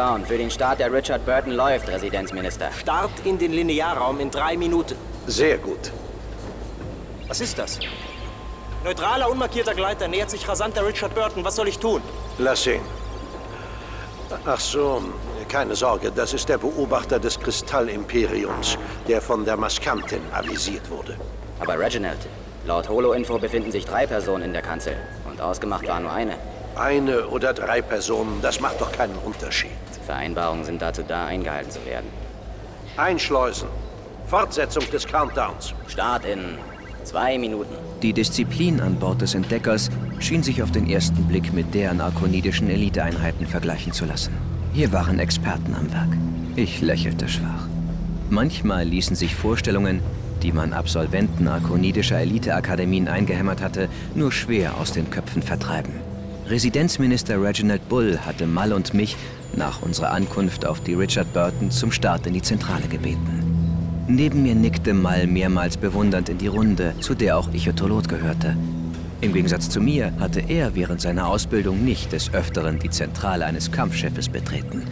Countdown für den Start der Richard Burton läuft, Residenzminister. Start in den Linearraum in drei Minuten. Sehr gut. Was ist das? Neutraler, unmarkierter Gleiter nähert sich rasant der Richard Burton. Was soll ich tun? Lass sehen. Ach so, keine Sorge, das ist der Beobachter des Kristallimperiums, der von der Maskantin avisiert wurde. Aber Reginald, laut Holo-Info befinden sich drei Personen in der Kanzel. Und ausgemacht war nur eine. Eine oder drei Personen, das macht doch keinen Unterschied. Vereinbarungen sind dazu da, eingehalten zu werden. Einschleusen. Fortsetzung des Countdowns. Start in zwei Minuten. Die Disziplin an Bord des Entdeckers schien sich auf den ersten Blick mit der an arkonidischen Eliteeinheiten vergleichen zu lassen. Hier waren Experten am Werk. Ich lächelte schwach. Manchmal ließen sich Vorstellungen, die man Absolventen arkonidischer Eliteakademien eingehämmert hatte, nur schwer aus den Köpfen vertreiben. Residenzminister Reginald Bull hatte Mal und mich nach unserer Ankunft auf die Richard Burton zum Start in die Zentrale gebeten. Neben mir nickte Mal mehrmals bewundernd in die Runde, zu der auch Ichotolot gehörte. Im Gegensatz zu mir hatte er während seiner Ausbildung nicht des Öfteren die Zentrale eines Kampfschiffes betreten.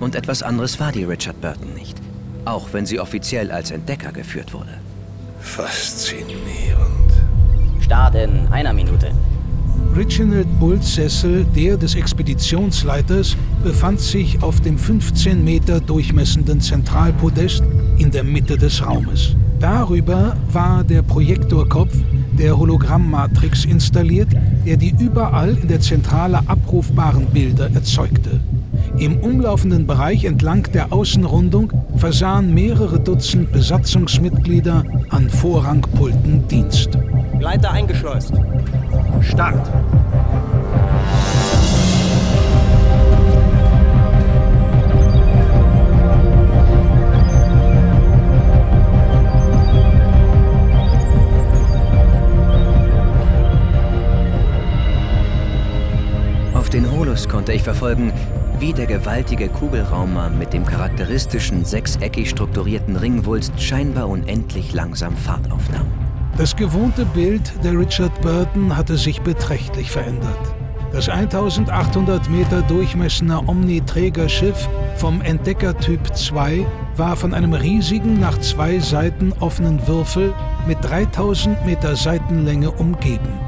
Und etwas anderes war die Richard Burton nicht, auch wenn sie offiziell als Entdecker geführt wurde. Faszinierend. Start in einer Minute. Reginald Bulls Sessel, der des Expeditionsleiters, befand sich auf dem 15 Meter durchmessenden Zentralpodest in der Mitte des Raumes. Darüber war der Projektorkopf der Hologrammmatrix installiert, der die überall in der Zentrale abrufbaren Bilder erzeugte. Im umlaufenden Bereich entlang der Außenrundung versahen mehrere Dutzend Besatzungsmitglieder an Vorrangpulten Dienst. Gleiter eingeschleust. Start. Auf den Holos konnte ich verfolgen, wie der gewaltige Kugelraumer mit dem charakteristischen sechseckig strukturierten Ringwulst scheinbar unendlich langsam Fahrt aufnahm. Das gewohnte Bild der Richard Burton hatte sich beträchtlich verändert. Das 1800 Meter durchmessende Omniträgerschiff vom Entdeckertyp 2 war von einem riesigen, nach zwei Seiten offenen Würfel mit 3000 Meter Seitenlänge umgeben.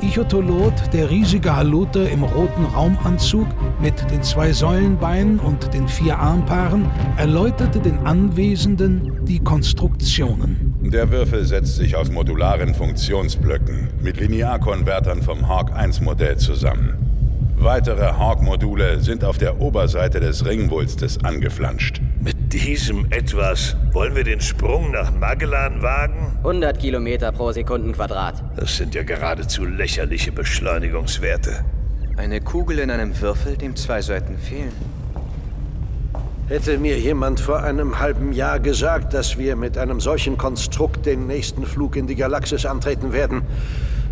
Ichotolot, der riesige Haluter im roten Raumanzug mit den zwei Säulenbeinen und den vier Armpaaren, erläuterte den Anwesenden die Konstruktionen. Der Würfel setzt sich aus modularen Funktionsblöcken mit Linearkonvertern vom Hawk 1 Modell zusammen. Weitere Hawk-Module sind auf der Oberseite des Ringwulstes angeflanscht. Mit diesem etwas wollen wir den Sprung nach Magellan wagen? 100 Kilometer pro Sekundenquadrat. Das sind ja geradezu lächerliche Beschleunigungswerte. Eine Kugel in einem Würfel, dem zwei Seiten fehlen. Hätte mir jemand vor einem halben Jahr gesagt, dass wir mit einem solchen Konstrukt den nächsten Flug in die Galaxis antreten werden,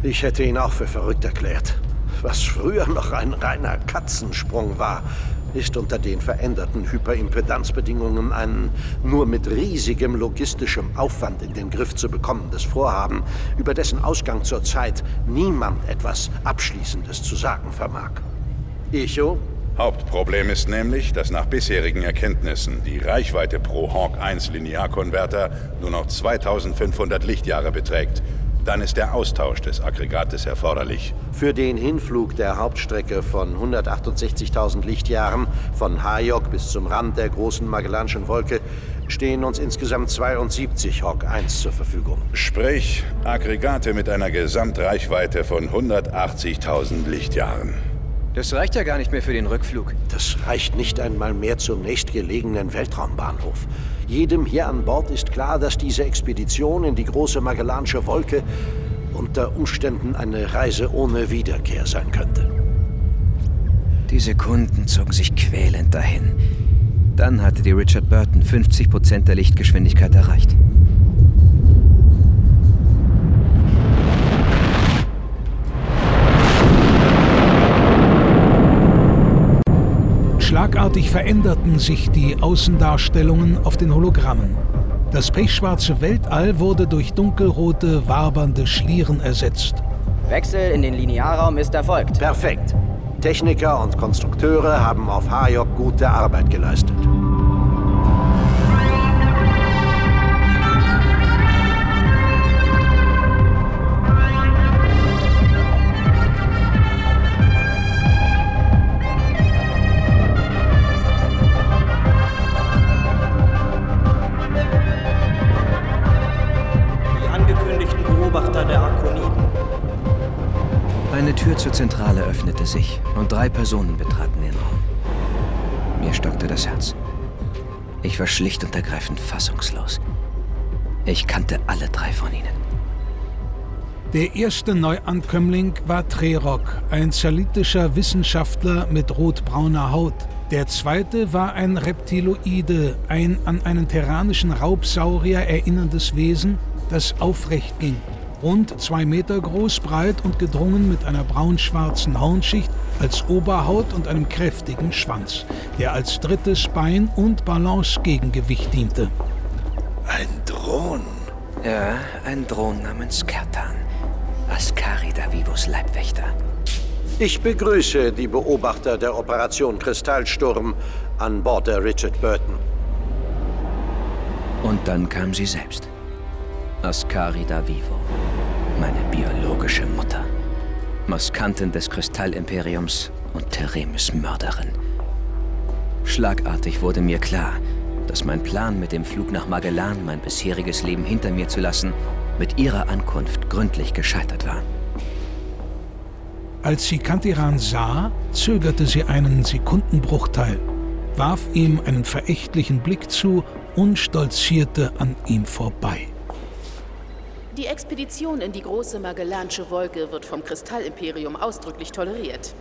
ich hätte ihn auch für verrückt erklärt. Was früher noch ein reiner Katzensprung war, ist unter den veränderten Hyperimpedanzbedingungen ein nur mit riesigem logistischem Aufwand in den Griff zu bekommendes Vorhaben, über dessen Ausgang zurzeit niemand etwas Abschließendes zu sagen vermag. Echo? Hauptproblem ist nämlich, dass nach bisherigen Erkenntnissen die Reichweite pro Hawk 1 Linearkonverter nur noch 2500 Lichtjahre beträgt dann ist der Austausch des Aggregates erforderlich. Für den Hinflug der Hauptstrecke von 168.000 Lichtjahren von Hayok bis zum Rand der großen Magellanischen Wolke stehen uns insgesamt 72 Hawk 1 zur Verfügung. Sprich, Aggregate mit einer Gesamtreichweite von 180.000 Lichtjahren. Das reicht ja gar nicht mehr für den Rückflug. Das reicht nicht einmal mehr zum nächstgelegenen Weltraumbahnhof. Jedem hier an Bord ist klar, dass diese Expedition in die große Magellanische Wolke unter Umständen eine Reise ohne Wiederkehr sein könnte. Die Sekunden zogen sich quälend dahin. Dann hatte die Richard Burton 50 Prozent der Lichtgeschwindigkeit erreicht. Schlagartig veränderten sich die Außendarstellungen auf den Hologrammen. Das pechschwarze Weltall wurde durch dunkelrote, wabernde Schlieren ersetzt. Wechsel in den Linearraum ist erfolgt. Perfekt. Techniker und Konstrukteure haben auf Hayok gute Arbeit geleistet. Zur Zentrale öffnete sich und drei Personen betraten den Raum. Mir stockte das Herz. Ich war schlicht und ergreifend fassungslos. Ich kannte alle drei von ihnen. Der erste Neuankömmling war Trerok, ein zerlitischer Wissenschaftler mit rotbrauner Haut. Der zweite war ein Reptiloide, ein an einen terranischen Raubsaurier erinnerndes Wesen, das aufrecht ging rund zwei Meter groß, breit und gedrungen mit einer braun-schwarzen Hornschicht als Oberhaut und einem kräftigen Schwanz, der als drittes Bein und Balance-Gegengewicht diente. Ein Drohn? Ja, ein Drohn namens Kertan. Askari Davivos Leibwächter. Ich begrüße die Beobachter der Operation Kristallsturm an Bord der Richard Burton. Und dann kam sie selbst. Askari Davivo meine biologische Mutter. Maskantin des Kristallimperiums und Theremis Mörderin. Schlagartig wurde mir klar, dass mein Plan mit dem Flug nach Magellan, mein bisheriges Leben hinter mir zu lassen, mit ihrer Ankunft gründlich gescheitert war. Als sie Kantiran sah, zögerte sie einen Sekundenbruchteil, warf ihm einen verächtlichen Blick zu und stolzierte an ihm vorbei. Die Expedition in die große Magellansche Wolke wird vom Kristallimperium ausdrücklich toleriert.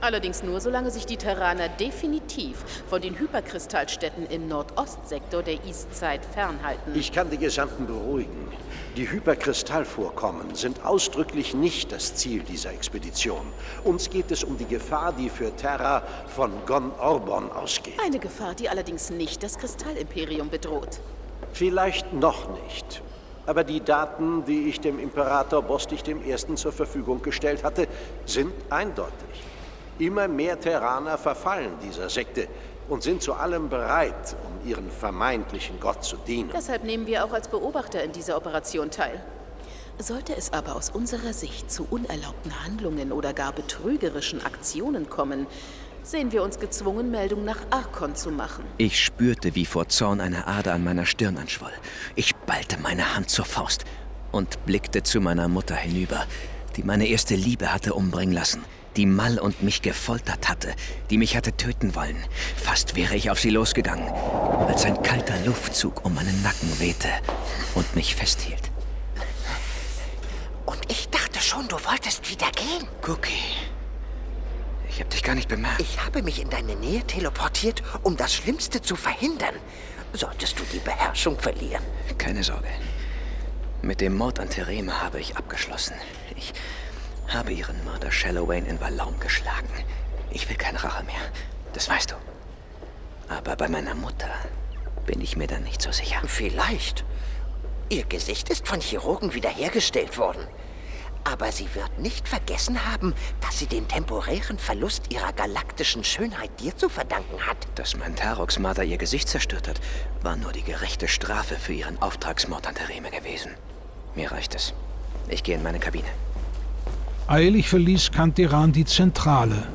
Allerdings nur, solange sich die Terraner definitiv von den Hyperkristallstädten im Nordostsektor der Eastside fernhalten. Ich kann die Gesandten beruhigen. Die Hyperkristallvorkommen sind ausdrücklich nicht das Ziel dieser Expedition. Uns geht es um die Gefahr, die für Terra von Gon Orbon ausgeht. Eine Gefahr, die allerdings nicht das Kristallimperium bedroht. Vielleicht noch nicht. Aber die Daten, die ich dem Imperator Bostig I. zur Verfügung gestellt hatte, sind eindeutig. Immer mehr Terraner verfallen dieser Sekte und sind zu allem bereit, um ihren vermeintlichen Gott zu dienen. Deshalb nehmen wir auch als Beobachter in dieser Operation teil. Sollte es aber aus unserer Sicht zu unerlaubten Handlungen oder gar betrügerischen Aktionen kommen, sehen wir uns gezwungen, Meldung nach Arkon zu machen. Ich spürte, wie vor Zorn eine Ader an meiner Stirn anschwoll. Ich ballte meine Hand zur Faust und blickte zu meiner Mutter hinüber, die meine erste Liebe hatte umbringen lassen, die Mal und mich gefoltert hatte, die mich hatte töten wollen. Fast wäre ich auf sie losgegangen, als ein kalter Luftzug um meinen Nacken wehte und mich festhielt. Und ich dachte schon, du wolltest wieder gehen. Cookie. Ich habe dich gar nicht bemerkt. Ich habe mich in deine Nähe teleportiert, um das Schlimmste zu verhindern. Solltest du die Beherrschung verlieren. Keine Sorge. Mit dem Mord an Thereme habe ich abgeschlossen. Ich habe ihren Mörder Shallowayne in Valaum geschlagen. Ich will keine Rache mehr. Das weißt du. Aber bei meiner Mutter bin ich mir dann nicht so sicher. Vielleicht. Ihr Gesicht ist von Chirurgen wiederhergestellt worden. Aber sie wird nicht vergessen haben, dass sie den temporären Verlust ihrer galaktischen Schönheit dir zu verdanken hat. Dass mein Tarox-Marder ihr Gesicht zerstört hat, war nur die gerechte Strafe für ihren Auftragsmord an Tereme gewesen. Mir reicht es. Ich gehe in meine Kabine. Eilig verließ Kantiran die Zentrale.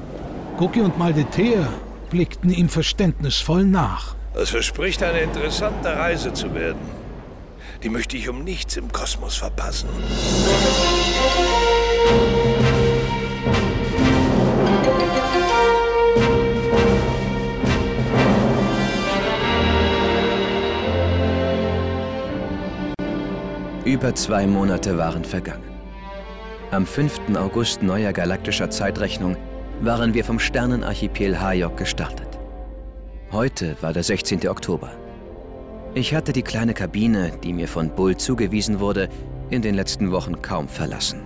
Gucki und Maldetea blickten ihm verständnisvoll nach. Es verspricht eine interessante Reise zu werden. Die möchte ich um nichts im Kosmos verpassen. Über zwei Monate waren vergangen. Am 5. August neuer galaktischer Zeitrechnung waren wir vom Sternenarchipel Hayok gestartet. Heute war der 16. Oktober. Ich hatte die kleine Kabine, die mir von Bull zugewiesen wurde, in den letzten Wochen kaum verlassen.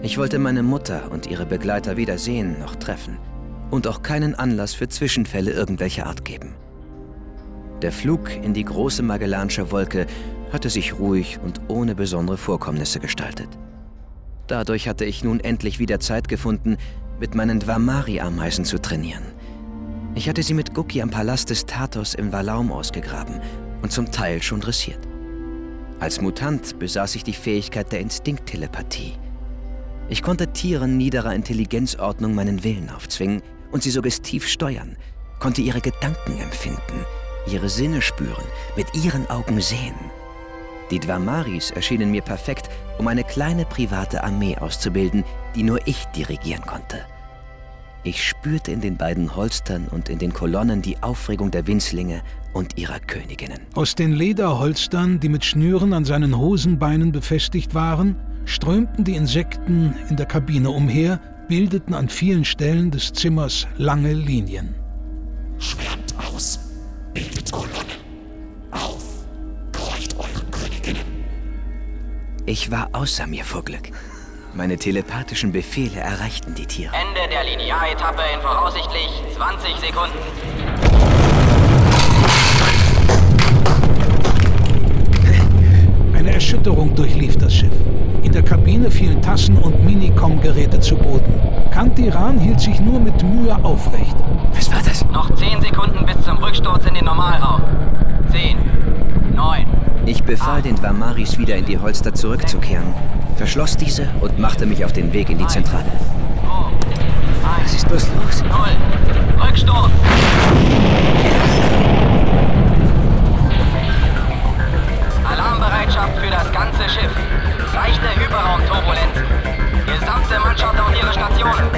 Ich wollte meine Mutter und ihre Begleiter weder sehen noch treffen und auch keinen Anlass für Zwischenfälle irgendwelcher Art geben. Der Flug in die große Magellansche Wolke hatte sich ruhig und ohne besondere Vorkommnisse gestaltet. Dadurch hatte ich nun endlich wieder Zeit gefunden, mit meinen Dwamari-Ameisen zu trainieren. Ich hatte sie mit Guki am Palast des Tatos im Valaum ausgegraben und zum Teil schon dressiert. Als Mutant besaß ich die Fähigkeit der Instinkttelepathie. Ich konnte Tieren niederer Intelligenzordnung meinen Willen aufzwingen und sie suggestiv steuern, konnte ihre Gedanken empfinden, ihre Sinne spüren, mit ihren Augen sehen. Die Dwamaris erschienen mir perfekt, um eine kleine private Armee auszubilden, die nur ich dirigieren konnte. Ich spürte in den beiden Holstern und in den Kolonnen die Aufregung der Winzlinge und ihrer Königinnen. Aus den Lederholstern, die mit Schnüren an seinen Hosenbeinen befestigt waren, strömten die Insekten in der Kabine umher, bildeten an vielen Stellen des Zimmers lange Linien. Schwärmt aus, bildet Kolonnen. Auf, gehorcht euren Königinnen. Ich war außer mir vor Glück. Meine telepathischen Befehle erreichten die Tiere. Ende der Linearetappe in voraussichtlich 20 Sekunden. Erschütterung durchlief das Schiff. In der Kabine fielen Tassen und Minicom-Geräte zu Boden. Kantiran hielt sich nur mit Mühe aufrecht. Was war das? Noch 10 Sekunden bis zum Rücksturz in den Normalraum. 10, 9. Ich befahl den Dwamaris wieder in die Holster zurückzukehren, verschloss diese und machte mich auf den Weg in die Zentrale. Was ist bloß los? 0. Rücksturz. Alarmbereitschaft für das ganze Schiff. Leichte Hyperraumturbulenz. Gesamte Mannschaft auf ihre Stationen.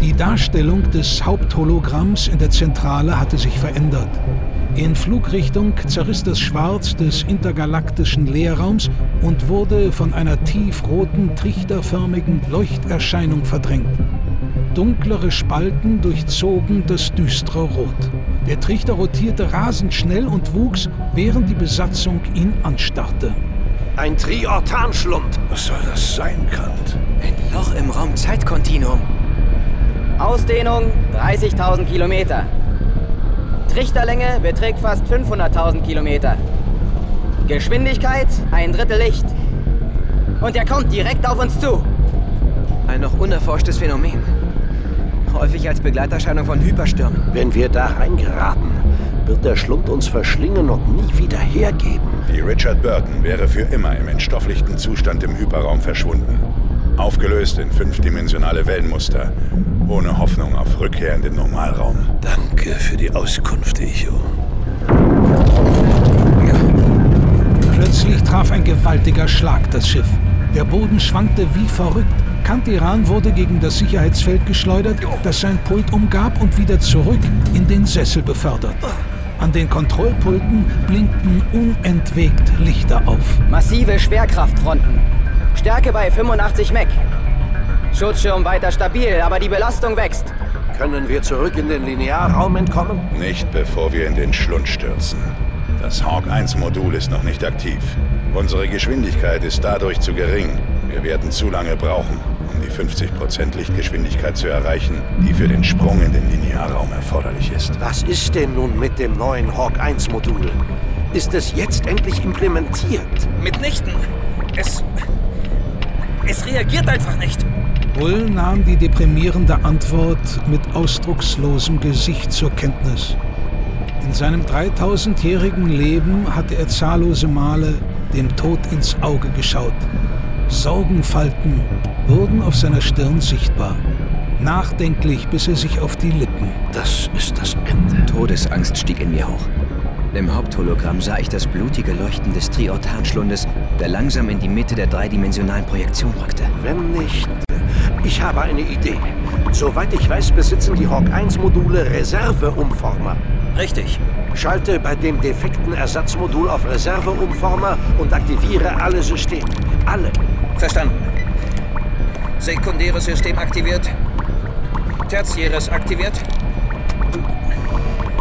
Die Darstellung des Haupthologramms in der Zentrale hatte sich verändert. In Flugrichtung zerriss das Schwarz des intergalaktischen Leerraums und wurde von einer tiefroten, trichterförmigen Leuchterscheinung verdrängt. Dunklere Spalten durchzogen das düstere Rot. Der Trichter rotierte rasend schnell und wuchs, während die Besatzung ihn anstarrte. Ein Triortanschlund. Was soll das sein, Kant? Ein Loch im Raumzeitkontinuum. Ausdehnung 30.000 Kilometer. Trichterlänge beträgt fast 500.000 Kilometer. Geschwindigkeit ein Drittel Licht. Und er kommt direkt auf uns zu. Ein noch unerforschtes Phänomen. Häufig als Begleiterscheinung von Hyperstürmen. Wenn wir da reingeraten, wird der Schlund uns verschlingen und nie wieder hergeben. Die Richard Burton wäre für immer im entstofflichten Zustand im Hyperraum verschwunden. Aufgelöst in fünfdimensionale Wellenmuster. Ohne Hoffnung auf Rückkehr in den Normalraum. Danke für die Auskunft, Echo. Plötzlich traf ein gewaltiger Schlag das Schiff. Der Boden schwankte wie verrückt. Kantiran wurde gegen das Sicherheitsfeld geschleudert, das sein Pult umgab und wieder zurück in den Sessel befördert. An den Kontrollpulten blinkten unentwegt Lichter auf. Massive Schwerkraftfronten. Stärke bei 85 Mech. Schutzschirm weiter stabil, aber die Belastung wächst. Können wir zurück in den Linearraum entkommen? Nicht bevor wir in den Schlund stürzen. Das Hawk 1 Modul ist noch nicht aktiv. Unsere Geschwindigkeit ist dadurch zu gering. Wir werden zu lange brauchen, die 50% Lichtgeschwindigkeit zu erreichen, die für den Sprung in den Linearraum erforderlich ist. Was ist denn nun mit dem neuen Hawk 1 Modul? Ist es jetzt endlich implementiert? Mitnichten. Es. Es reagiert einfach nicht. Bull nahm die deprimierende Antwort mit ausdruckslosem Gesicht zur Kenntnis. In seinem 3000-jährigen Leben hatte er zahllose Male dem Tod ins Auge geschaut. Sorgenfalten wurden auf seiner Stirn sichtbar. Nachdenklich biss er sich auf die Lippen. Das ist das Ende. Todesangst stieg in mir hoch. Im Haupthologramm sah ich das blutige Leuchten des Triortanschlundes, der langsam in die Mitte der dreidimensionalen Projektion rückte. Wenn nicht. Ich habe eine Idee. Soweit ich weiß, besitzen die Hawk 1 Module Reserveumformer. Richtig. Schalte bei dem defekten Ersatzmodul auf Reserveumformer und aktiviere alle Systeme. Alle. Verstanden. Sekundäres System aktiviert. Tertiäres aktiviert.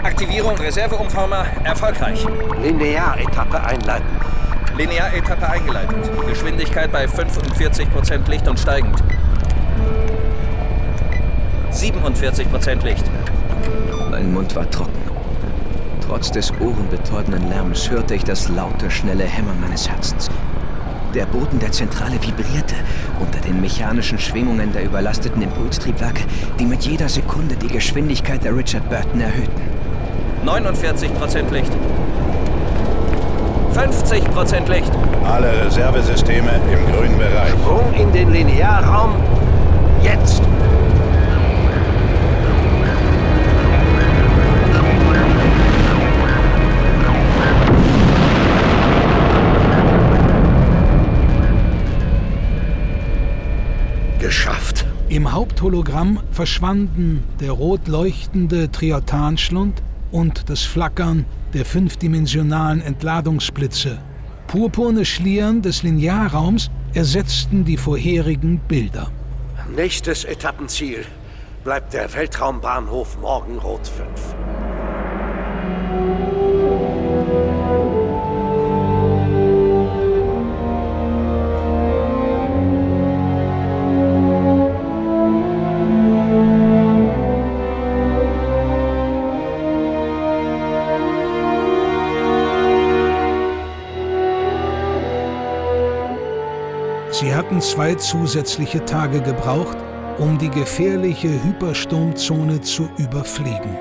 Aktivierung Reserveumformer erfolgreich. Linearetappe einleiten. Linearetappe eingeleitet. Geschwindigkeit bei 45% Licht und steigend. 47% Licht. Mein Mund war trocken. Trotz des ohrenbetäubenden Lärms hörte ich das laute, schnelle Hämmern meines Herzens. Der Boden der Zentrale vibrierte unter den mechanischen Schwingungen der überlasteten Impulstriebwerke, die mit jeder Sekunde die Geschwindigkeit der Richard Burton erhöhten. 49% Licht. 50% Licht. Alle Reservesysteme im grünen Bereich. Sprung in den Linearraum. Jetzt. Im Haupthologramm verschwanden der rot leuchtende Triortanschlund und das Flackern der fünfdimensionalen Entladungsblitze. Purpurne Schlieren des Linearraums ersetzten die vorherigen Bilder. Nächstes Etappenziel bleibt der Weltraumbahnhof Morgenrot 5. Sie hatten zwei zusätzliche Tage gebraucht, um die gefährliche Hypersturmzone zu überfliegen.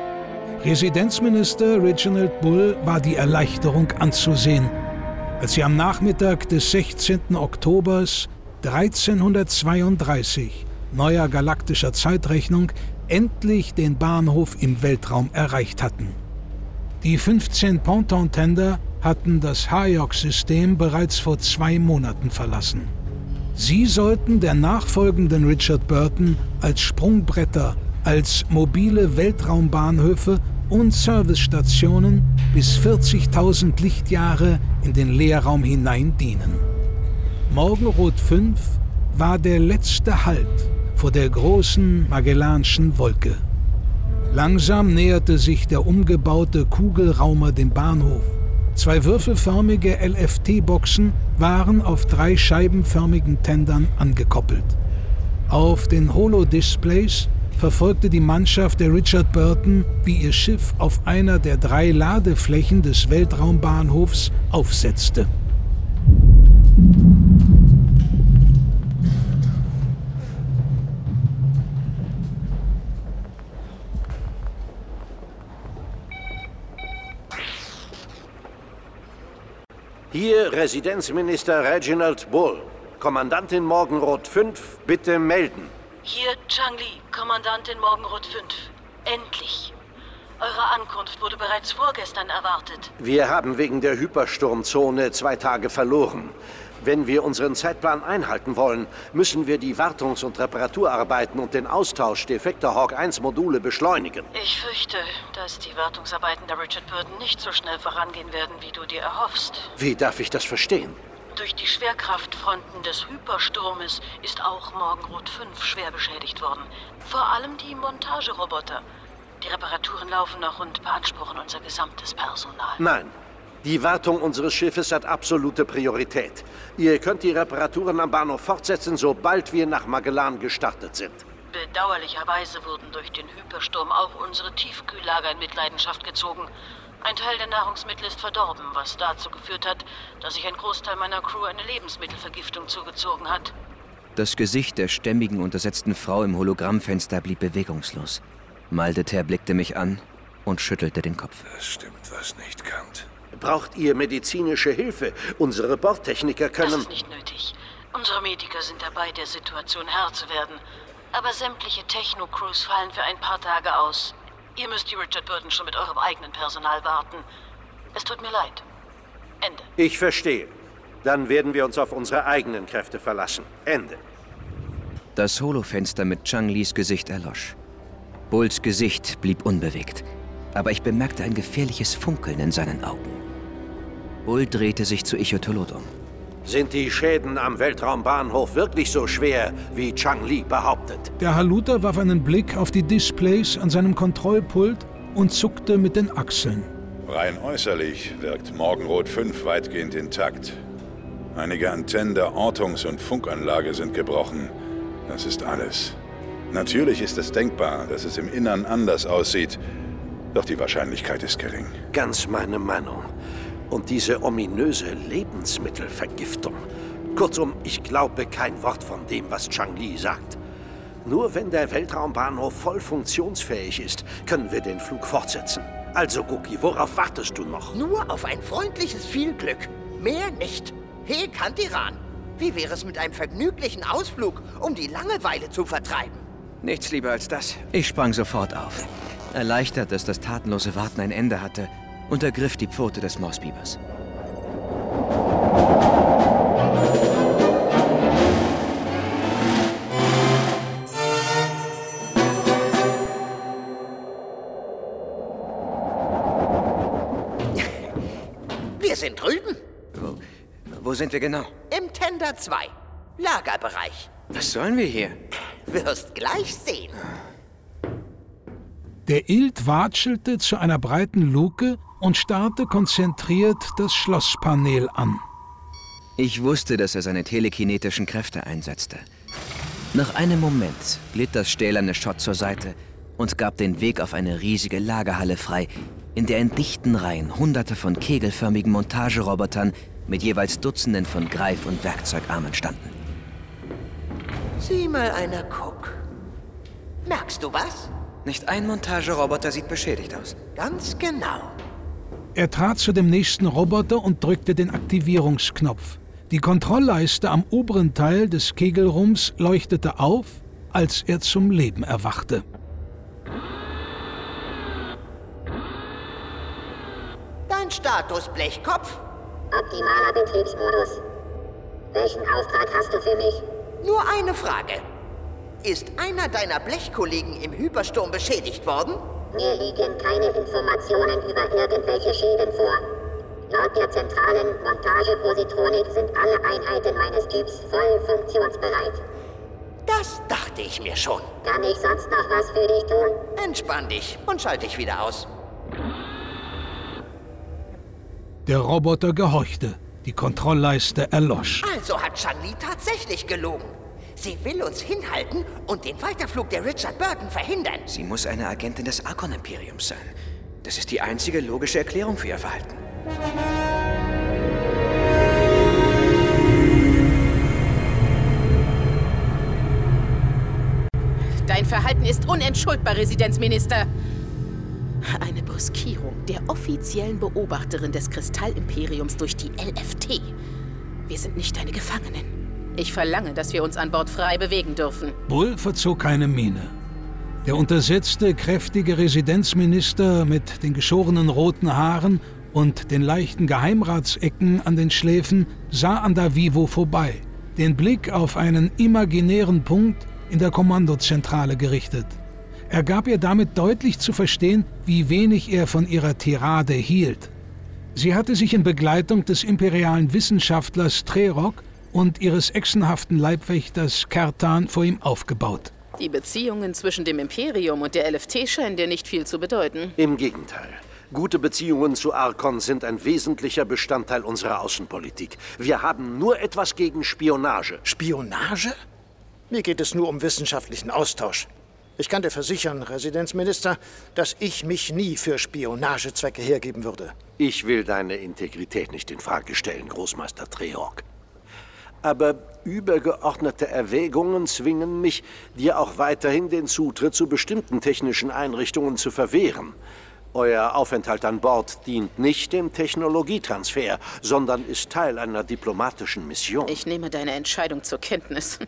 Residenzminister Reginald Bull war die Erleichterung anzusehen, als sie am Nachmittag des 16. Oktobers 1332 neuer galaktischer Zeitrechnung endlich den Bahnhof im Weltraum erreicht hatten. Die 15 Ponton-Tender hatten das Hayok-System bereits vor zwei Monaten verlassen. Sie sollten der nachfolgenden Richard Burton als Sprungbretter, als mobile Weltraumbahnhöfe und Servicestationen bis 40.000 Lichtjahre in den Leerraum hinein dienen. Morgenrot 5 war der letzte Halt vor der großen Magellanschen Wolke. Langsam näherte sich der umgebaute Kugelraumer dem Bahnhof. Zwei würfelförmige LFT-Boxen waren auf drei scheibenförmigen Tendern angekoppelt. Auf den Holodisplays verfolgte die Mannschaft der Richard Burton, wie ihr Schiff auf einer der drei Ladeflächen des Weltraumbahnhofs aufsetzte. Hier Residenzminister Reginald Bull. Kommandantin Morgenrot 5, bitte melden. Hier Chang Li, Kommandantin Morgenrot 5. Endlich. Eure Ankunft wurde bereits vorgestern erwartet. Wir haben wegen der Hypersturmzone zwei Tage verloren. Wenn wir unseren Zeitplan einhalten wollen, müssen wir die Wartungs- und Reparaturarbeiten und den Austausch defekter Hawk 1 Module beschleunigen. Ich fürchte, dass die Wartungsarbeiten der Richard Burton nicht so schnell vorangehen werden, wie du dir erhoffst. Wie darf ich das verstehen? Durch die Schwerkraftfronten des Hypersturmes ist auch Morgenrot 5 schwer beschädigt worden. Vor allem die Montageroboter. Die Reparaturen laufen noch und beanspruchen unser gesamtes Personal. Nein. Die Wartung unseres Schiffes hat absolute Priorität. Ihr könnt die Reparaturen am Bahnhof fortsetzen, sobald wir nach Magellan gestartet sind. Bedauerlicherweise wurden durch den Hypersturm auch unsere Tiefkühllager in Mitleidenschaft gezogen. Ein Teil der Nahrungsmittel ist verdorben, was dazu geführt hat, dass sich ein Großteil meiner Crew eine Lebensmittelvergiftung zugezogen hat. Das Gesicht der stämmigen, untersetzten Frau im Hologrammfenster blieb bewegungslos. Maldeter blickte mich an und schüttelte den Kopf. Das stimmt was nicht, Kant. Braucht ihr medizinische Hilfe? Unsere Bordtechniker können... Das ist nicht nötig. Unsere Mediker sind dabei, der Situation Herr zu werden. Aber sämtliche Techno-Crews fallen für ein paar Tage aus. Ihr müsst die Richard Burton schon mit eurem eigenen Personal warten. Es tut mir leid. Ende. Ich verstehe. Dann werden wir uns auf unsere eigenen Kräfte verlassen. Ende. Das Holofenster mit Chang Lis Gesicht erlosch. Bulls Gesicht blieb unbewegt, aber ich bemerkte ein gefährliches Funkeln in seinen Augen. Bull drehte sich zu Ichotolot um. Sind die Schäden am Weltraumbahnhof wirklich so schwer, wie Chang Li behauptet? Der Haluter warf einen Blick auf die Displays an seinem Kontrollpult und zuckte mit den Achseln. Rein äußerlich wirkt Morgenrot 5 weitgehend intakt. Einige Antennen der Ortungs- und Funkanlage sind gebrochen. Das ist alles. Natürlich ist es denkbar, dass es im Innern anders aussieht, doch die Wahrscheinlichkeit ist gering. Ganz meine Meinung. Und diese ominöse Lebensmittelvergiftung. Kurzum, ich glaube kein Wort von dem, was Chang Li sagt. Nur wenn der Weltraumbahnhof voll funktionsfähig ist, können wir den Flug fortsetzen. Also, Guki, worauf wartest du noch? Nur auf ein freundliches Vielglück. Mehr nicht. Hey, Kantiran, wie wäre es mit einem vergnüglichen Ausflug, um die Langeweile zu vertreiben? Nichts lieber als das. Ich sprang sofort auf. Erleichtert, dass das tatenlose Warten ein Ende hatte, und ergriff die Pfote des Mausbibers. Wir sind drüben. Wo, wo sind wir genau? Im Tender 2. Lagerbereich. Was sollen wir hier? Wirst gleich sehen. Der Ild watschelte zu einer breiten Luke und starrte konzentriert das Schlosspanel an. Ich wusste, dass er seine telekinetischen Kräfte einsetzte. Nach einem Moment glitt das stählerne Schott zur Seite und gab den Weg auf eine riesige Lagerhalle frei, in der in dichten Reihen hunderte von kegelförmigen Montagerobotern mit jeweils Dutzenden von Greif- und Werkzeugarmen standen. Sieh mal einer guck. Merkst du was? Nicht ein Montageroboter sieht beschädigt aus. Ganz genau. Er trat zu dem nächsten Roboter und drückte den Aktivierungsknopf. Die Kontrollleiste am oberen Teil des Kegelrums leuchtete auf, als er zum Leben erwachte. Dein Status, Blechkopf? Optimaler Betriebsmodus. Welchen Auftrag hast du für mich? Nur eine Frage. Ist einer deiner Blechkollegen im Hypersturm beschädigt worden? Mir liegen keine Informationen über irgendwelche Schäden vor. Laut der zentralen Montagepositronik sind alle Einheiten meines Typs voll funktionsbereit. Das dachte ich mir schon. Kann ich sonst noch was für dich tun? Entspann dich und schalte dich wieder aus. Der Roboter gehorchte. Die Kontrollleiste erlosch. Also hat Chang-Li tatsächlich gelogen. Sie will uns hinhalten und den Weiterflug der Richard Burton verhindern. Sie muss eine Agentin des Archon-Imperiums sein. Das ist die einzige logische Erklärung für ihr Verhalten. Dein Verhalten ist unentschuldbar, Residenzminister. Eine Bruskierung der offiziellen Beobachterin des Kristallimperiums durch die LFT. Wir sind nicht deine Gefangenen. Ich verlange, dass wir uns an Bord frei bewegen dürfen. Bull verzog keine Miene. Der untersetzte, kräftige Residenzminister mit den geschorenen roten Haaren und den leichten Geheimratsecken an den Schläfen sah an Davivo vorbei, den Blick auf einen imaginären Punkt in der Kommandozentrale gerichtet. Er gab ihr damit deutlich zu verstehen, wie wenig er von ihrer Tirade hielt. Sie hatte sich in Begleitung des imperialen Wissenschaftlers Trerok und ihres echsenhaften Leibwächters Kertan vor ihm aufgebaut. Die Beziehungen zwischen dem Imperium und der LFT scheinen dir nicht viel zu bedeuten. Im Gegenteil. Gute Beziehungen zu Arkon sind ein wesentlicher Bestandteil unserer Außenpolitik. Wir haben nur etwas gegen Spionage. Spionage? Mir geht es nur um wissenschaftlichen Austausch. Ich kann dir versichern, Residenzminister, dass ich mich nie für Spionagezwecke hergeben würde. Ich will deine Integrität nicht in Frage stellen, Großmeister Trehawk. Aber übergeordnete Erwägungen zwingen mich, dir auch weiterhin den Zutritt zu bestimmten technischen Einrichtungen zu verwehren. Euer Aufenthalt an Bord dient nicht dem Technologietransfer, sondern ist Teil einer diplomatischen Mission. Ich nehme deine Entscheidung zur Kenntnis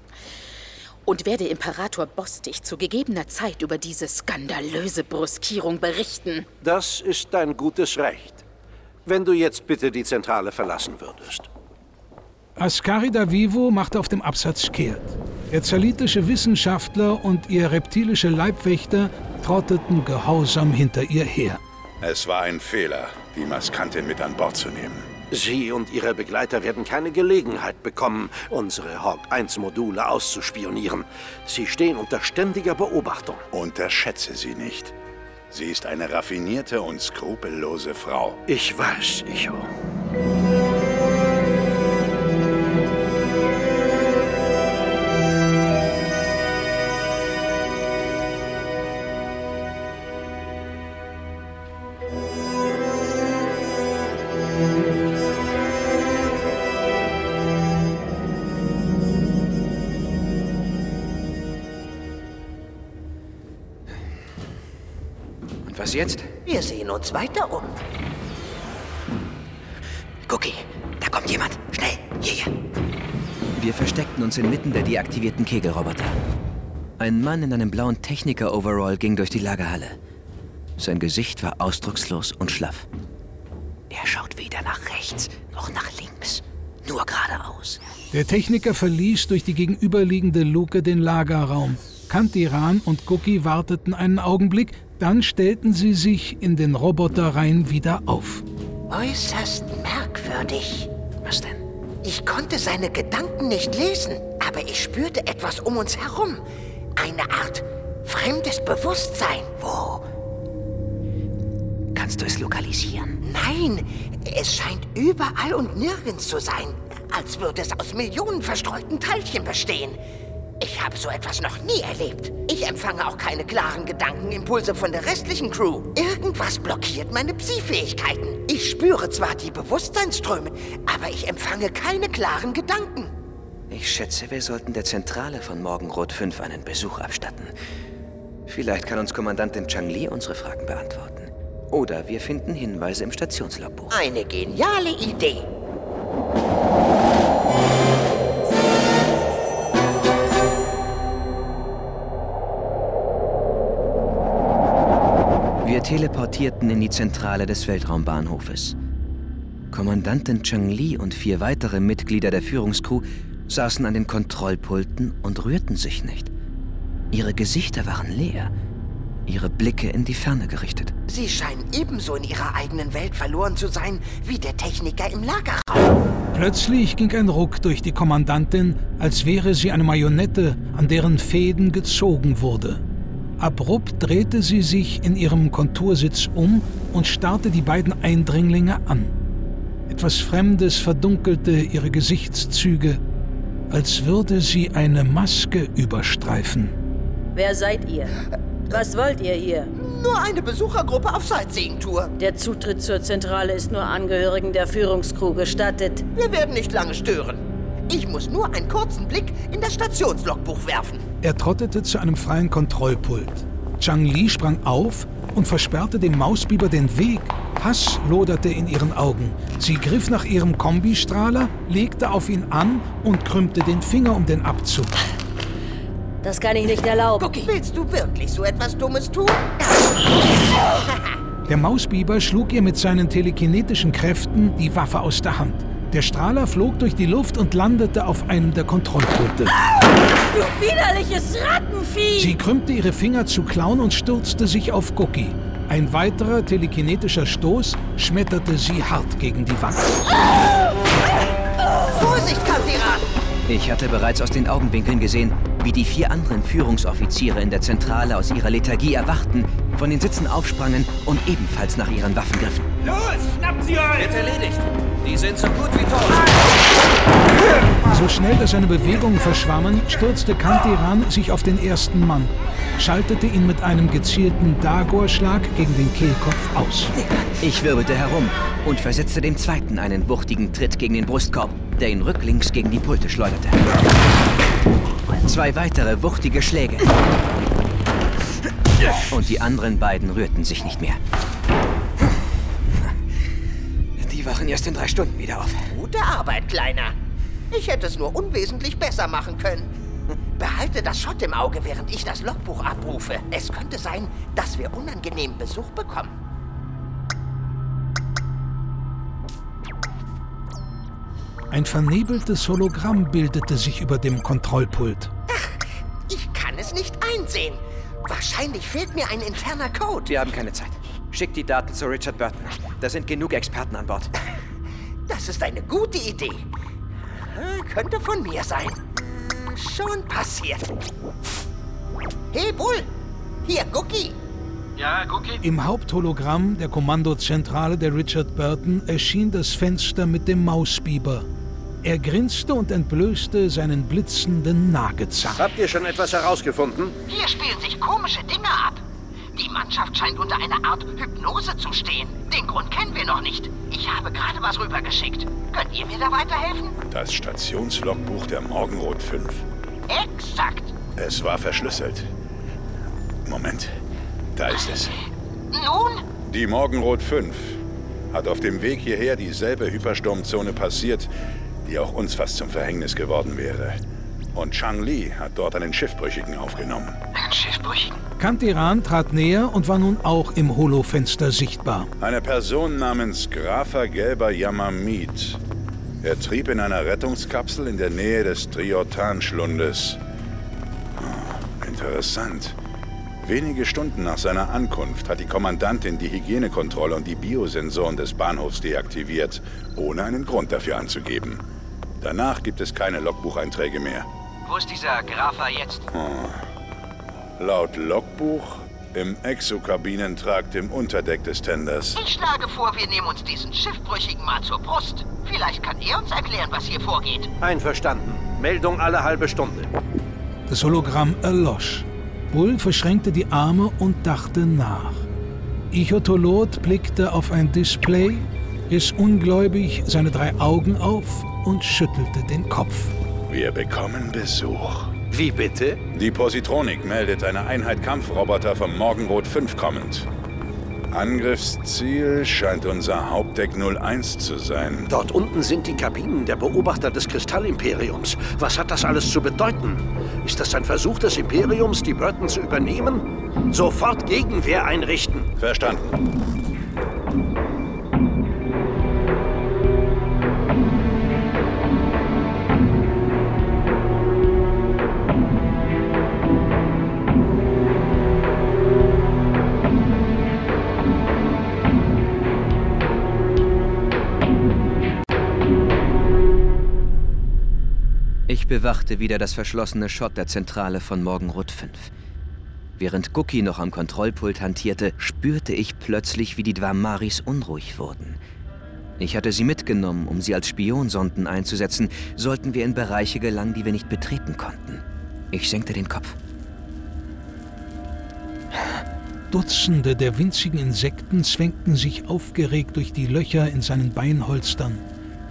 und werde Imperator Bostig zu gegebener Zeit über diese skandalöse Bruskierung berichten. Das ist dein gutes Recht. Wenn du jetzt bitte die Zentrale verlassen würdest. Ascari da Vivo macht auf dem Absatz kehrt. Der zerlitische Wissenschaftler und ihr reptilische Leibwächter trotteten gehorsam hinter ihr her. Es war ein Fehler, die Maskantin mit an Bord zu nehmen. Sie und Ihre Begleiter werden keine Gelegenheit bekommen, unsere Hawk-1-Module auszuspionieren. Sie stehen unter ständiger Beobachtung. Unterschätze sie nicht. Sie ist eine raffinierte und skrupellose Frau. Ich weiß, Icho. Was jetzt? Wir sehen uns weiter um. Cookie, da kommt jemand. Schnell, hierher. Wir versteckten uns inmitten der deaktivierten Kegelroboter. Ein Mann in einem blauen Techniker-Overall ging durch die Lagerhalle. Sein Gesicht war ausdruckslos und schlaff. Er schaut weder nach rechts noch nach links. Nur geradeaus. Der Techniker verließ durch die gegenüberliegende Luke den Lagerraum. Kantiran und Cookie warteten einen Augenblick, dann stellten sie sich in den Roboterreihen wieder auf. Äußerst merkwürdig. Was denn? Ich konnte seine Gedanken nicht lesen, aber ich spürte etwas um uns herum. Eine Art fremdes Bewusstsein. Wo? Kannst du es lokalisieren? Nein, es scheint überall und nirgends zu sein, als würde es aus Millionen verstreuten Teilchen bestehen. Ich habe so etwas noch nie erlebt. Ich empfange auch keine klaren Gedankenimpulse von der restlichen Crew. Irgendwas blockiert meine Psi-Fähigkeiten. Ich spüre zwar die Bewusstseinsströme, aber ich empfange keine klaren Gedanken. Ich schätze, wir sollten der Zentrale von Morgenrot 5 einen Besuch abstatten. Vielleicht kann uns Kommandantin Chang Li unsere Fragen beantworten. Oder wir finden Hinweise im Stationslogbuch. Eine geniale Idee. Teleportierten in die Zentrale des Weltraumbahnhofes. Kommandantin Chang Li und vier weitere Mitglieder der Führungskrew saßen an den Kontrollpulten und rührten sich nicht. Ihre Gesichter waren leer, ihre Blicke in die Ferne gerichtet. Sie scheinen ebenso in ihrer eigenen Welt verloren zu sein wie der Techniker im Lagerraum. Plötzlich ging ein Ruck durch die Kommandantin, als wäre sie eine Marionette, an deren Fäden gezogen wurde. Abrupt drehte sie sich in ihrem Kontursitz um und starrte die beiden Eindringlinge an. Etwas Fremdes verdunkelte ihre Gesichtszüge, als würde sie eine Maske überstreifen. Wer seid ihr? Was wollt ihr hier? Nur eine Besuchergruppe auf Sightseeing-Tour. Der Zutritt zur Zentrale ist nur Angehörigen der Führungskrew gestattet. Wir werden nicht lange stören. Ich muss nur einen kurzen Blick in das Stationslogbuch werfen. Er trottete zu einem freien Kontrollpult. Chang Li sprang auf und versperrte dem Mausbiber den Weg. Hass loderte in ihren Augen. Sie griff nach ihrem Kombistrahler, legte auf ihn an und krümmte den Finger, um den Abzug. Das kann ich nicht erlauben. Cookie, willst du wirklich so etwas Dummes tun? Der Mausbiber schlug ihr mit seinen telekinetischen Kräften die Waffe aus der Hand. Der Strahler flog durch die Luft und landete auf einem der Kontrollpulte. Du widerliches Rattenvieh! Sie krümmte ihre Finger zu Klauen und stürzte sich auf Cookie. Ein weiterer telekinetischer Stoß schmetterte sie hart gegen die Wand. Vorsicht, Kandiran! Ich hatte bereits aus den Augenwinkeln gesehen, wie die vier anderen Führungsoffiziere in der Zentrale aus ihrer Lethargie erwachten, von den Sitzen aufsprangen und ebenfalls nach ihren Waffen griffen. Los, schnappt sie euch! Wird erledigt. Die sind so gut wie tot. So schnell, dass seine Bewegungen verschwammen, stürzte Kantiran sich auf den ersten Mann, schaltete ihn mit einem gezielten Dagor-Schlag gegen den Kehlkopf aus. Ich wirbelte herum und versetzte dem zweiten einen wuchtigen Tritt gegen den Brustkorb, der ihn rücklings gegen die Pulte schleuderte. Zwei weitere wuchtige Schläge. Und die anderen beiden rührten sich nicht mehr. Die wachen erst in drei Stunden wieder auf. Gute Arbeit, Kleiner. Ich hätte es nur unwesentlich besser machen können. Behalte das Schott im Auge, während ich das Logbuch abrufe. Es könnte sein, dass wir unangenehmen Besuch bekommen. Ein vernebeltes Hologramm bildete sich über dem Kontrollpult. Ich kann es nicht einsehen. Wahrscheinlich fehlt mir ein interner Code. Wir haben keine Zeit. Schick die Daten zu Richard Burton. Da sind genug Experten an Bord. Das ist eine gute Idee. Könnte von mir sein. Schon passiert. Hey, Bull! Hier, Cookie! Ja, Cookie? Im Haupthologramm der Kommandozentrale der Richard Burton erschien das Fenster mit dem Mausbiber. Er grinste und entblößte seinen blitzenden Nagezahn. Habt ihr schon etwas herausgefunden? Hier spielen sich komische Dinge ab. Die Mannschaft scheint unter einer Art Hypnose zu stehen. Den Grund kennen wir noch nicht. Ich habe gerade was rübergeschickt. Könnt ihr mir da weiterhelfen? Das Stationslogbuch der Morgenrot 5. Exakt. Es war verschlüsselt. Moment, da ist es. Nun? Die Morgenrot 5 hat auf dem Weg hierher dieselbe Hypersturmzone passiert, die auch uns fast zum Verhängnis geworden wäre. Und Chang Li hat dort einen Schiffbrüchigen aufgenommen. Einen Schiffbrüchigen? Kantiran trat näher und war nun auch im Holofenster sichtbar. Eine Person namens Grafer Gelber Yamamit. Er trieb in einer Rettungskapsel in der Nähe des Triotan-Schlundes. Ah, interessant. Wenige Stunden nach seiner Ankunft hat die Kommandantin die Hygienekontrolle und die Biosensoren des Bahnhofs deaktiviert, ohne einen Grund dafür anzugeben. Danach gibt es keine Logbucheinträge mehr. Wo ist dieser Grafer jetzt? Oh. Laut Logbuch im Exokabinentrakt im Unterdeck des Tenders. Ich schlage vor, wir nehmen uns diesen Schiffbrüchigen mal zur Brust. Vielleicht kann er uns erklären, was hier vorgeht. Einverstanden. Meldung alle halbe Stunde. Das Hologramm erlosch. Bull verschränkte die Arme und dachte nach. Ichotolot blickte auf ein Display, riss ungläubig seine drei Augen auf und schüttelte den Kopf. Wir bekommen Besuch. Wie bitte? Die Positronik meldet eine Einheit Kampfroboter vom Morgenrot 5 kommend. Angriffsziel scheint unser Hauptdeck 01 zu sein. Dort unten sind die Kabinen der Beobachter des Kristallimperiums. Was hat das alles zu bedeuten? Ist das ein Versuch des Imperiums, die Burton zu übernehmen? Sofort Gegenwehr einrichten. Verstanden. Bewachte wieder das verschlossene Schott der Zentrale von Morgenrot 5. Während Cookie noch am Kontrollpult hantierte, spürte ich plötzlich, wie die Dwamaris unruhig wurden. Ich hatte sie mitgenommen, um sie als Spionsonden einzusetzen, sollten wir in Bereiche gelangen, die wir nicht betreten konnten. Ich senkte den Kopf. Dutzende der winzigen Insekten zwängten sich aufgeregt durch die Löcher in seinen Beinholstern,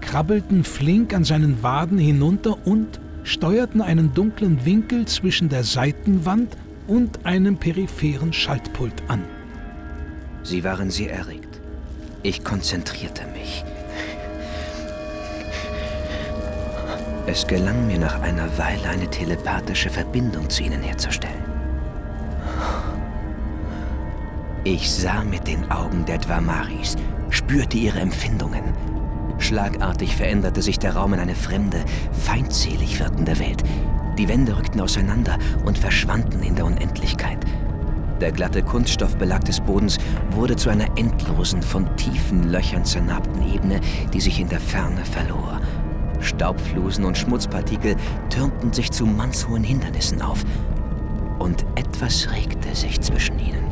krabbelten flink an seinen Waden hinunter und steuerten einen dunklen Winkel zwischen der Seitenwand und einem peripheren Schaltpult an. Sie waren sehr erregt. Ich konzentrierte mich. Es gelang mir nach einer Weile eine telepathische Verbindung zu ihnen herzustellen. Ich sah mit den Augen der Dwamaris, spürte ihre Empfindungen. Schlagartig veränderte sich der Raum in eine fremde, feindselig wirkende Welt. Die Wände rückten auseinander und verschwanden in der Unendlichkeit. Der glatte Kunststoffbelag des Bodens wurde zu einer endlosen, von tiefen Löchern zernarbten Ebene, die sich in der Ferne verlor. Staubflusen und Schmutzpartikel türmten sich zu mannshohen Hindernissen auf. Und etwas regte sich zwischen ihnen.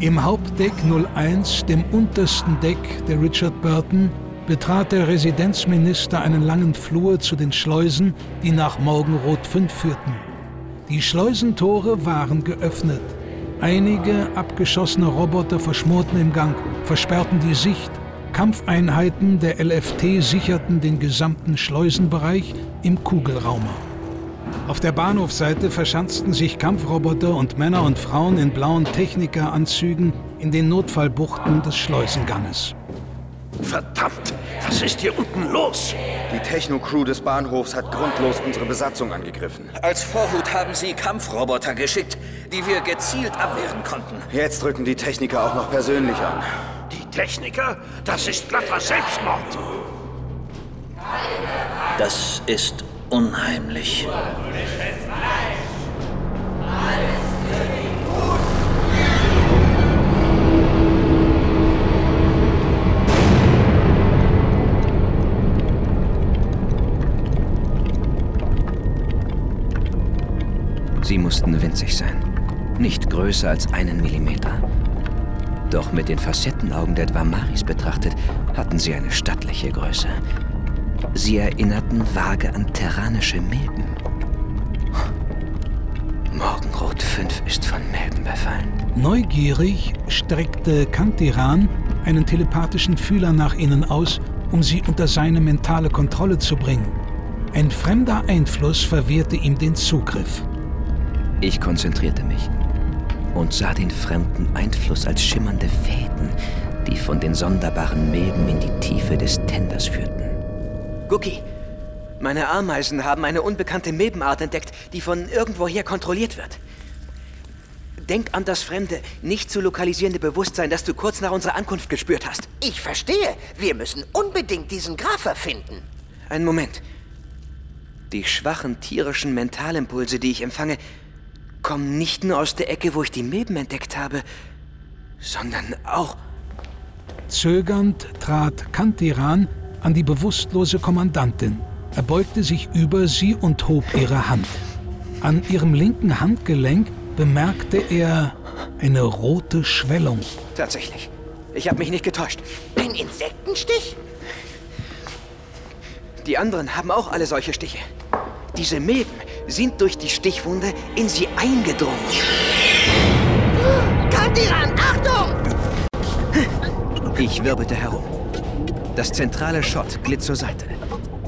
Im Hauptdeck 01, dem untersten Deck der Richard Burton, betrat der Residenzminister einen langen Flur zu den Schleusen, die nach Morgenrot 5 führten. Die Schleusentore waren geöffnet. Einige abgeschossene Roboter verschmorten im Gang, versperrten die Sicht. Kampfeinheiten der LFT sicherten den gesamten Schleusenbereich im Kugelraumer. Auf der Bahnhofseite verschanzten sich Kampfroboter und Männer und Frauen in blauen Technikeranzügen in den Notfallbuchten des Schleusenganges. Verdammt, was ist hier unten los? Die Techno-Crew des Bahnhofs hat grundlos unsere Besatzung angegriffen. Als Vorhut haben sie Kampfroboter geschickt, die wir gezielt abwehren konnten. Jetzt rücken die Techniker auch noch persönlich an. Die Techniker? Das ist glatter Selbstmord. Das ist unheimlich. Sie mussten winzig sein. Nicht größer als einen Millimeter. Doch mit den Facettenaugen der Dwamaris betrachtet, hatten sie eine stattliche Größe. Sie erinnerten vage an terranische Milben. Morgenrot 5 ist von Milben befallen. Neugierig streckte Kantiran einen telepathischen Fühler nach ihnen aus, um sie unter seine mentale Kontrolle zu bringen. Ein fremder Einfluss verwehrte ihm den Zugriff. Ich konzentrierte mich und sah den fremden Einfluss als schimmernde Fäden, die von den sonderbaren Milben in die Tiefe des Tenders führten. Gucki, meine Ameisen haben eine unbekannte Milbenart entdeckt, die von irgendwoher kontrolliert wird. Denk an das fremde, nicht zu lokalisierende Bewusstsein, das du kurz nach unserer Ankunft gespürt hast. Ich verstehe. Wir müssen unbedingt diesen Grafer finden. Einen Moment. Die schwachen tierischen Mentalimpulse, die ich empfange, kommen nicht nur aus der Ecke, wo ich die Milben entdeckt habe, sondern auch. Zögernd trat Kantiran an die bewusstlose Kommandantin. Er beugte sich über sie und hob ihre Hand. An ihrem linken Handgelenk bemerkte er eine rote Schwellung. Tatsächlich. Ich habe mich nicht getäuscht. Ein Insektenstich? Die anderen haben auch alle solche Stiche. Diese Milben sind durch die Stichwunde in sie eingedrungen. Kantiran, Achtung! Ich wirbelte herum. Das zentrale Schott glitt zur Seite.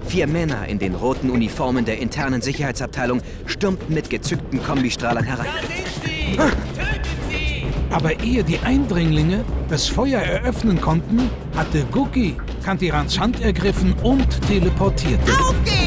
Vier Männer in den roten Uniformen der internen Sicherheitsabteilung stürmten mit gezückten Kombistrahlern herein. Aber ehe die Eindringlinge das Feuer eröffnen konnten, hatte Guki Kantirans Hand ergriffen und teleportiert. Auf geht's!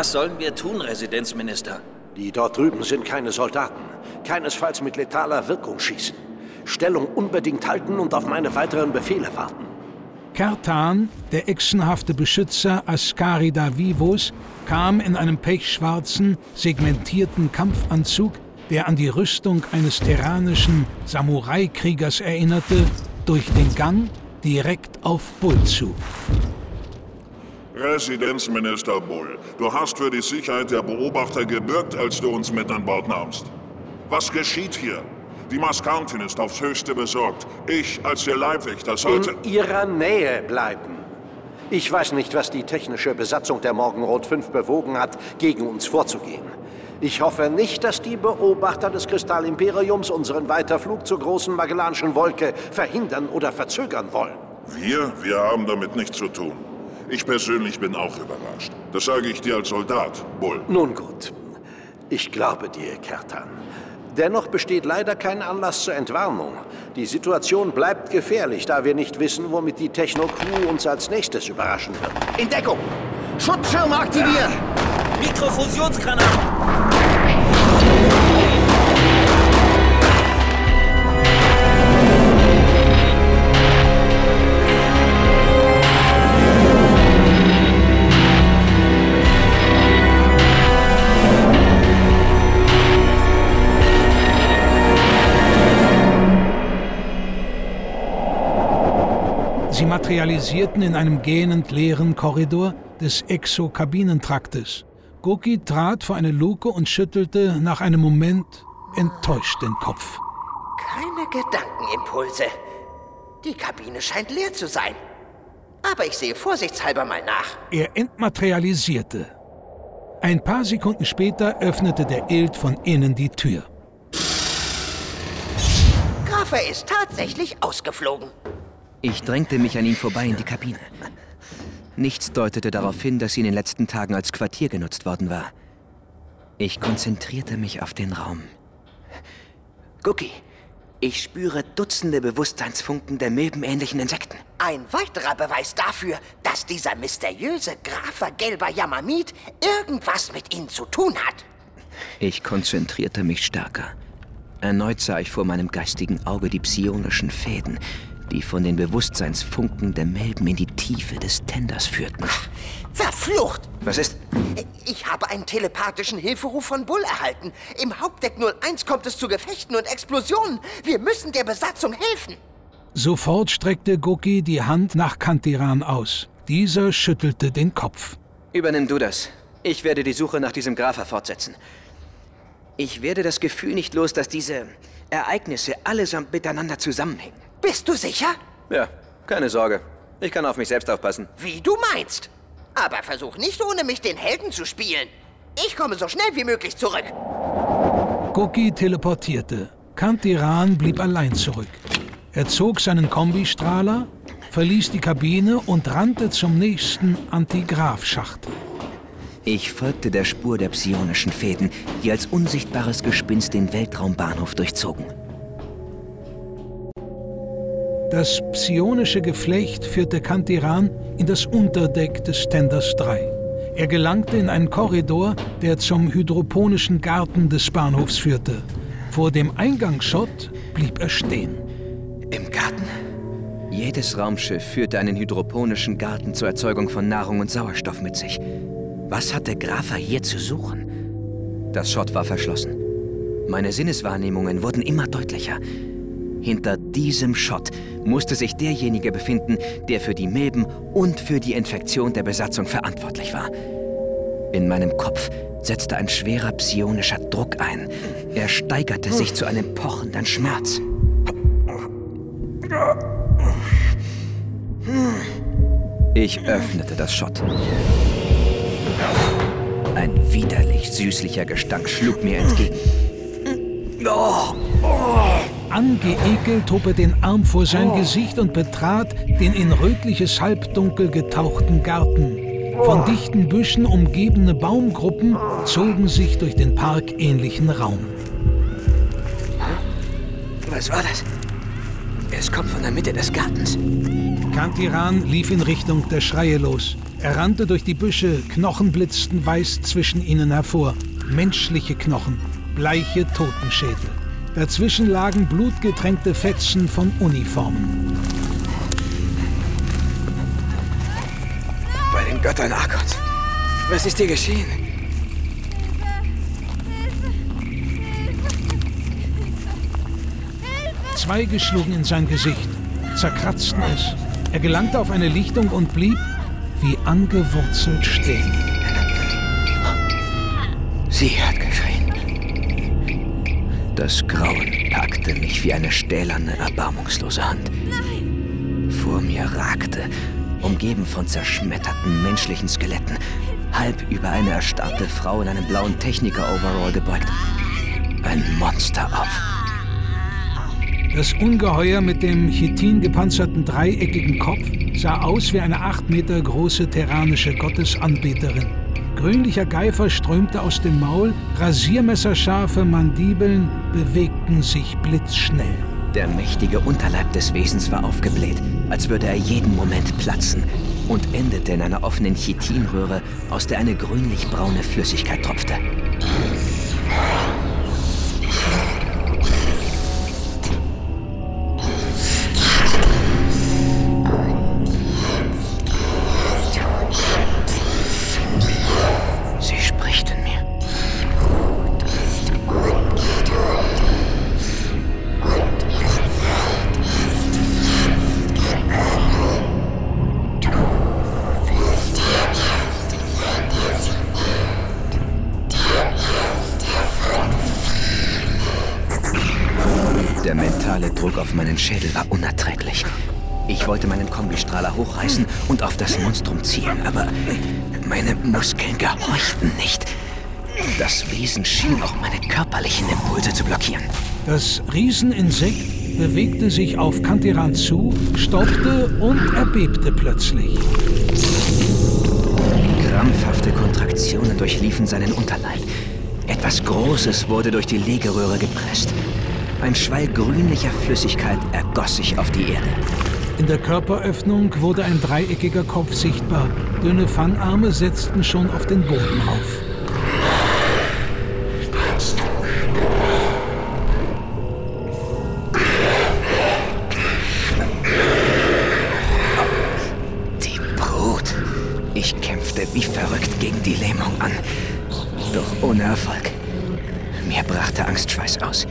Was, sollen wir tun, Residenzminister? Die dort drüben sind keine Soldaten. Keinesfalls mit letaler Wirkung schießen. Stellung unbedingt halten und auf meine weiteren Befehle warten. Kertan, der echsenhafte Beschützer Ascarida Vivos, kam in einem pechschwarzen, segmentierten Kampfanzug, der an die Rüstung eines terranischen Samurai-Kriegers erinnerte, durch den Gang direkt auf Bull zu. Residenzminister Bull, du hast für die Sicherheit der Beobachter gebürgt, als du uns mit an Bord nahmst. Was geschieht hier? Die Maskantin ist aufs Höchste besorgt. Ich als ihr Leibwächter sollte... In ihrer Nähe bleiben. Ich weiß nicht, was die technische Besatzung der Morgenrot 5 bewogen hat, gegen uns vorzugehen. Ich hoffe nicht, dass die Beobachter des Kristallimperiums unseren Weiterflug zur großen Magellanischen Wolke verhindern oder verzögern wollen. Wir? Wir haben damit nichts zu tun. Ich persönlich bin auch überrascht. Das sage ich dir als Soldat, Bull. Nun gut. Ich glaube dir, Kertan. Dennoch besteht leider kein Anlass zur Entwarnung. Die Situation bleibt gefährlich, da wir nicht wissen, womit die Techno-Crew uns als nächstes überraschen wird. In Deckung! Schutzschirm aktivieren! Mikrofusionsgranate! Sie materialisierten in einem gähnend leeren Korridor des Exokabinentraktes. Goki trat vor eine Luke und schüttelte nach einem Moment enttäuscht den Kopf. Keine Gedankenimpulse. Die Kabine scheint leer zu sein. Aber ich sehe vorsichtshalber mal nach. Er entmaterialisierte. Ein paar Sekunden später öffnete der Ild von innen die Tür. Graffer ist tatsächlich ausgeflogen. Ich drängte mich an ihm vorbei in die Kabine. Nichts deutete darauf hin, dass sie in den letzten Tagen als Quartier genutzt worden war. Ich konzentrierte mich auf den Raum. Cookie, ich spüre Dutzende Bewusstseinsfunken der milbenähnlichen Insekten. Ein weiterer Beweis dafür, dass dieser mysteriöse Grafer gelber Yamamit irgendwas mit ihnen zu tun hat. Ich konzentrierte mich stärker. Erneut sah ich vor meinem geistigen Auge die psionischen Fäden, die von den Bewusstseinsfunken der Melben in die Tiefe des Tenders führten. Verflucht! Was ist? Ich habe einen telepathischen Hilferuf von Bull erhalten. Im Hauptdeck 01 kommt es zu Gefechten und Explosionen. Wir müssen der Besatzung helfen. Sofort streckte Goki die Hand nach Kantiran aus. Dieser schüttelte den Kopf. Übernimm du das. Ich werde die Suche nach diesem Grafer fortsetzen. Ich werde das Gefühl nicht los, dass diese Ereignisse allesamt miteinander zusammenhängen. Bist du sicher? Ja, keine Sorge. Ich kann auf mich selbst aufpassen. Wie du meinst. Aber versuch nicht, ohne mich den Helden zu spielen. Ich komme so schnell wie möglich zurück. Goki teleportierte. Kantiran blieb allein zurück. Er zog seinen Kombistrahler, verließ die Kabine und rannte zum nächsten Antigraph-Schacht. Ich folgte der Spur der psionischen Fäden, die als unsichtbares Gespinst den Weltraumbahnhof durchzogen. Das psionische Geflecht führte Kantiran in das Unterdeck des Tenders 3. Er gelangte in einen Korridor, der zum hydroponischen Garten des Bahnhofs führte. Vor dem Eingangsschott blieb er stehen. Im Garten? Jedes Raumschiff führte einen hydroponischen Garten zur Erzeugung von Nahrung und Sauerstoff mit sich. Was hat der Grafer hier zu suchen? Das Schott war verschlossen. Meine Sinneswahrnehmungen wurden immer deutlicher. Hinter diesem Schott musste sich derjenige befinden, der für die Milben und für die Infektion der Besatzung verantwortlich war. In meinem Kopf setzte ein schwerer psionischer Druck ein. Er steigerte sich zu einem pochenden Schmerz. Ich öffnete das Schott. Ein widerlich süßlicher Gestank schlug mir entgegen. Oh, oh. Angeekelt hob er den Arm vor sein Gesicht und betrat den in rötliches Halbdunkel getauchten Garten. Von dichten Büschen umgebene Baumgruppen zogen sich durch den parkähnlichen Raum. Was war das? Es kommt von der Mitte des Gartens. Kantiran lief in Richtung der Schreie los. Er rannte durch die Büsche, Knochen blitzten weiß zwischen ihnen hervor. Menschliche Knochen, bleiche Totenschädel. Dazwischen lagen blutgetränkte Fetzen von Uniformen. Bei den Göttern Arkons. Was ist dir geschehen? Zweige schlugen in sein Gesicht, zerkratzten es. Er gelangte auf eine Lichtung und blieb wie angewurzelt stehen. Sie hat. Das Grauen packte mich wie eine stählerne, erbarmungslose Hand. Nein! Vor mir ragte, umgeben von zerschmetterten menschlichen Skeletten, halb über eine erstarrte Frau in einem blauen Techniker-Overall gebeugt. Ein Monster auf. Das Ungeheuer mit dem chitin gepanzerten dreieckigen Kopf sah aus wie eine acht Meter große terranische Gottesanbeterin. grünlicher Geifer strömte aus dem Maul, rasiermesserscharfe Mandibeln bewegten sich blitzschnell. Der mächtige Unterleib des Wesens war aufgebläht, als würde er jeden Moment platzen und endete in einer offenen Chitinröhre, aus der eine grünlich-braune Flüssigkeit tropfte. Das Rieseninsekt bewegte sich auf Kantiran zu, stoppte und erbebte plötzlich. Krampfhafte Kontraktionen durchliefen seinen Unterleib. Etwas Großes wurde durch die Legeröhre gepresst. Ein Schwall grünlicher Flüssigkeit ergoss sich auf die Erde. In der Körperöffnung wurde ein dreieckiger Kopf sichtbar. Dünne Fangarme setzten schon auf den Boden auf. Kämpfte wie verrückt gegen die Lähmung an. Doch ohne Erfolg. Mir brachte Angstschweiß aus.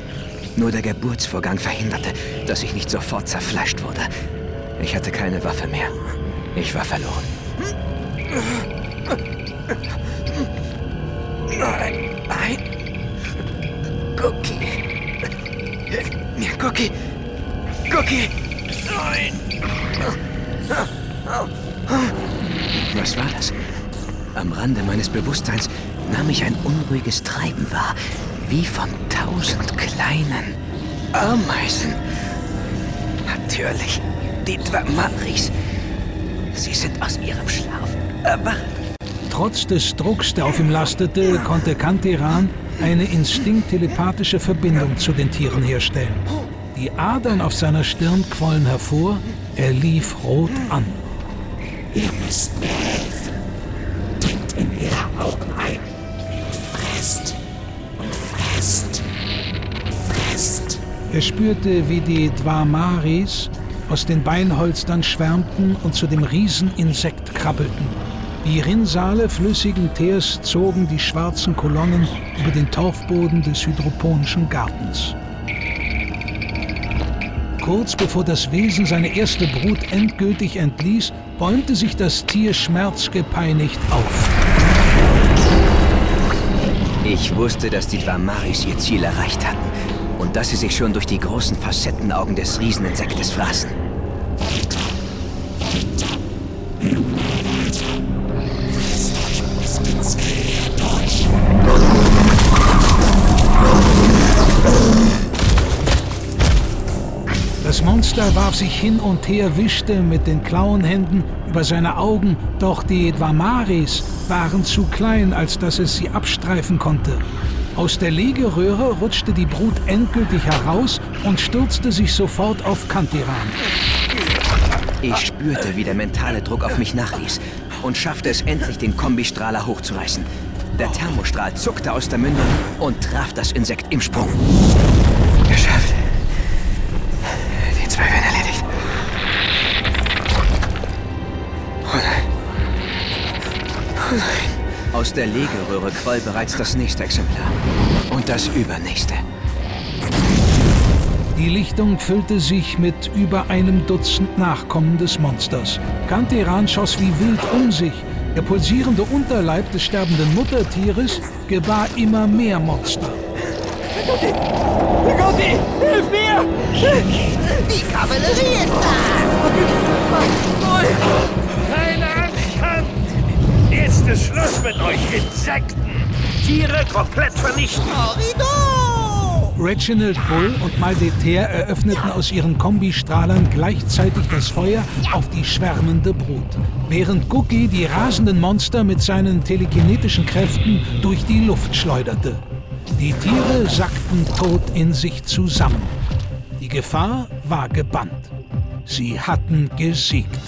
Nur der Geburtsvorgang verhinderte, dass ich nicht sofort zerfleischt wurde. Ich hatte keine Waffe mehr. Ich war verloren. Nein, nein. Cookie. Hilf mir, Cookie. Cookie. Nein. Was war das? Am Rande meines Bewusstseins nahm ich ein unruhiges Treiben wahr, wie von tausend kleinen Ameisen. Natürlich, die Dwamaris. Sie sind aus ihrem Schlaf erwacht. Trotz des Drucks, der auf ihm lastete, konnte Kantiran eine instinkttelepathische Verbindung zu den Tieren herstellen. Die Adern auf seiner Stirn quollen hervor, er lief rot an. Ihr müsst mir Er spürte, wie die Dwamaris aus den Beinholstern schwärmten und zu dem Rieseninsekt krabbelten. Die Rinnsale flüssigen Teers zogen die schwarzen Kolonnen über den Torfboden des hydroponischen Gartens. Kurz bevor das Wesen seine erste Brut endgültig entließ, bäumte sich das Tier schmerzgepeinigt auf. Ich wusste, dass die Dwamaris ihr Ziel erreicht hatten und dass sie sich schon durch die großen Facettenaugen des Rieseninsektes fraßen. Das Monster warf sich hin und her, wischte mit den Klauenhänden über seine Augen, doch die Dwamaris waren zu klein, als dass es sie abstreifen konnte. Aus der Legeröhre rutschte die Brut endgültig heraus und stürzte sich sofort auf Kantiran. Ich spürte, wie der mentale Druck auf mich nachließ und schaffte es endlich, den Kombistrahler hochzureißen. Der Thermostrahl zuckte aus der Mündung und traf das Insekt im Sprung. Aus der Legeröhre quoll bereits das nächste Exemplar. Und das übernächste. Die Lichtung füllte sich mit über einem Dutzend Nachkommen des Monsters. Kanteran schoss wie wild um sich. Der pulsierende Unterleib des sterbenden Muttertieres gebar immer mehr Monster. Gotti, hilf mir! Die Kavallerie ist da! Jetzt ist Schluss mit euch, Insekten! Tiere komplett vernichten! Reginald Bull und Maldeter eröffneten aus ihren Kombistrahlern gleichzeitig das Feuer auf die schwärmende Brut. während Cookie die rasenden Monster mit seinen telekinetischen Kräften durch die Luft schleuderte. Die Tiere sackten tot in sich zusammen. Die Gefahr war gebannt. Sie hatten gesiegt.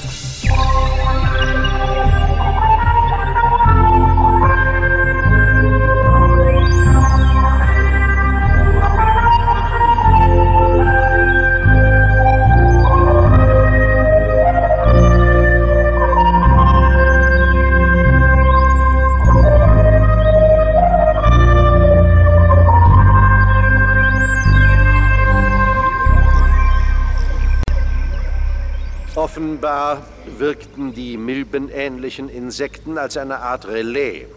Offenbar wirkten die milbenähnlichen Insekten als eine Art Relais.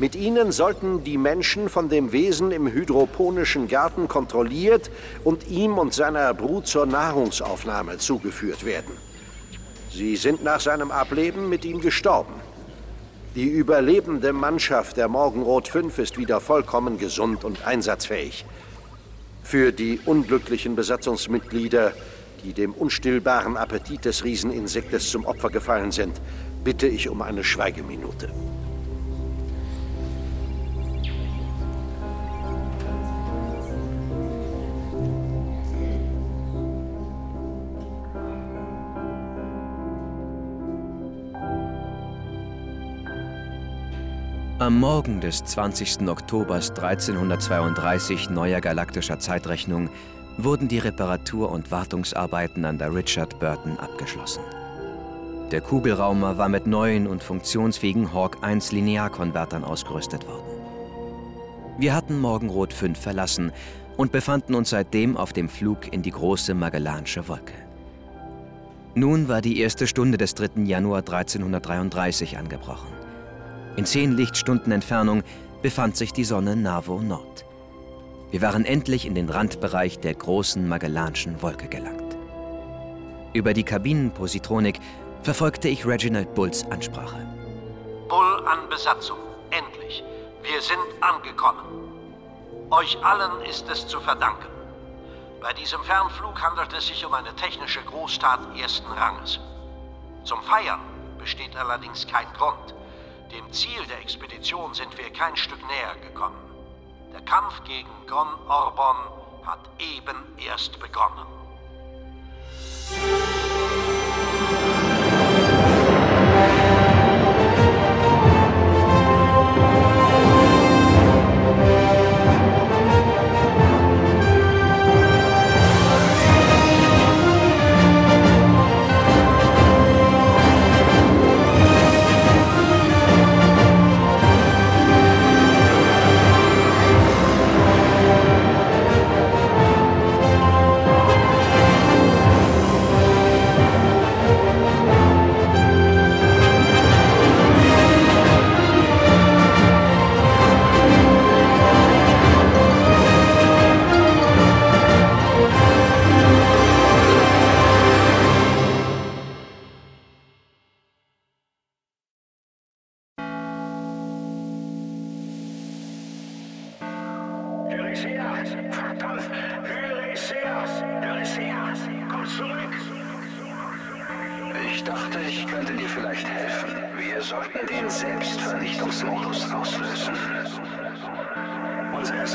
Mit ihnen sollten die Menschen von dem Wesen im hydroponischen Garten kontrolliert und ihm und seiner Brut zur Nahrungsaufnahme zugeführt werden. Sie sind nach seinem Ableben mit ihm gestorben. Die überlebende Mannschaft der Morgenrot 5 ist wieder vollkommen gesund und einsatzfähig. Für die unglücklichen Besatzungsmitglieder die dem unstillbaren Appetit des Rieseninsektes zum Opfer gefallen sind, bitte ich um eine Schweigeminute. Am Morgen des 20. Oktobers 1332 neuer galaktischer Zeitrechnung wurden die Reparatur- und Wartungsarbeiten an der Richard Burton abgeschlossen. Der Kugelraumer war mit neuen und funktionsfähigen Hawk 1 Linearkonvertern ausgerüstet worden. Wir hatten Morgenrot 5 verlassen und befanden uns seitdem auf dem Flug in die große Magellansche Wolke. Nun war die erste Stunde des 3. Januar 1333 angebrochen. In zehn Lichtstunden Entfernung befand sich die Sonne Navo Nord. Wir waren endlich in den Randbereich der großen Magellanschen Wolke gelangt. Über die Kabinenpositronik verfolgte ich Reginald Bulls Ansprache. Bull an Besatzung. Endlich. Wir sind angekommen. Euch allen ist es zu verdanken. Bei diesem Fernflug handelt es sich um eine technische Großtat ersten Ranges. Zum Feiern besteht allerdings kein Grund. Dem Ziel der Expedition sind wir kein Stück näher gekommen. Der Kampf gegen Gon Orbon hat eben erst begonnen.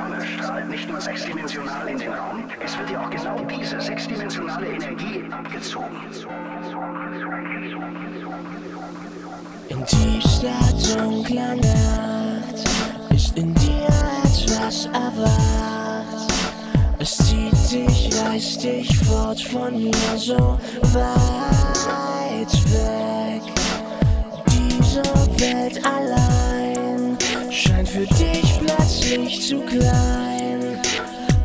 Sonne strahlt nicht nur sechsdimensional in den Raum, es wird ja auch genau diese sechsdimensionale Energie abgezogen. In tiefster dunkler Nacht ist in dir etwas erwacht. Es zieht dich, reißt dich fort von mir so weit weg. Diese Welt allein scheint für dich plötzlich zu klein.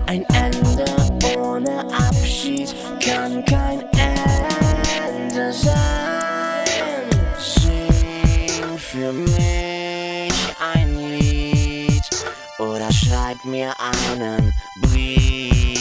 Ein Ende ohne Abschied kann kein Ende sein. Sing für mich ein Lied oder schreib mir einen Brief.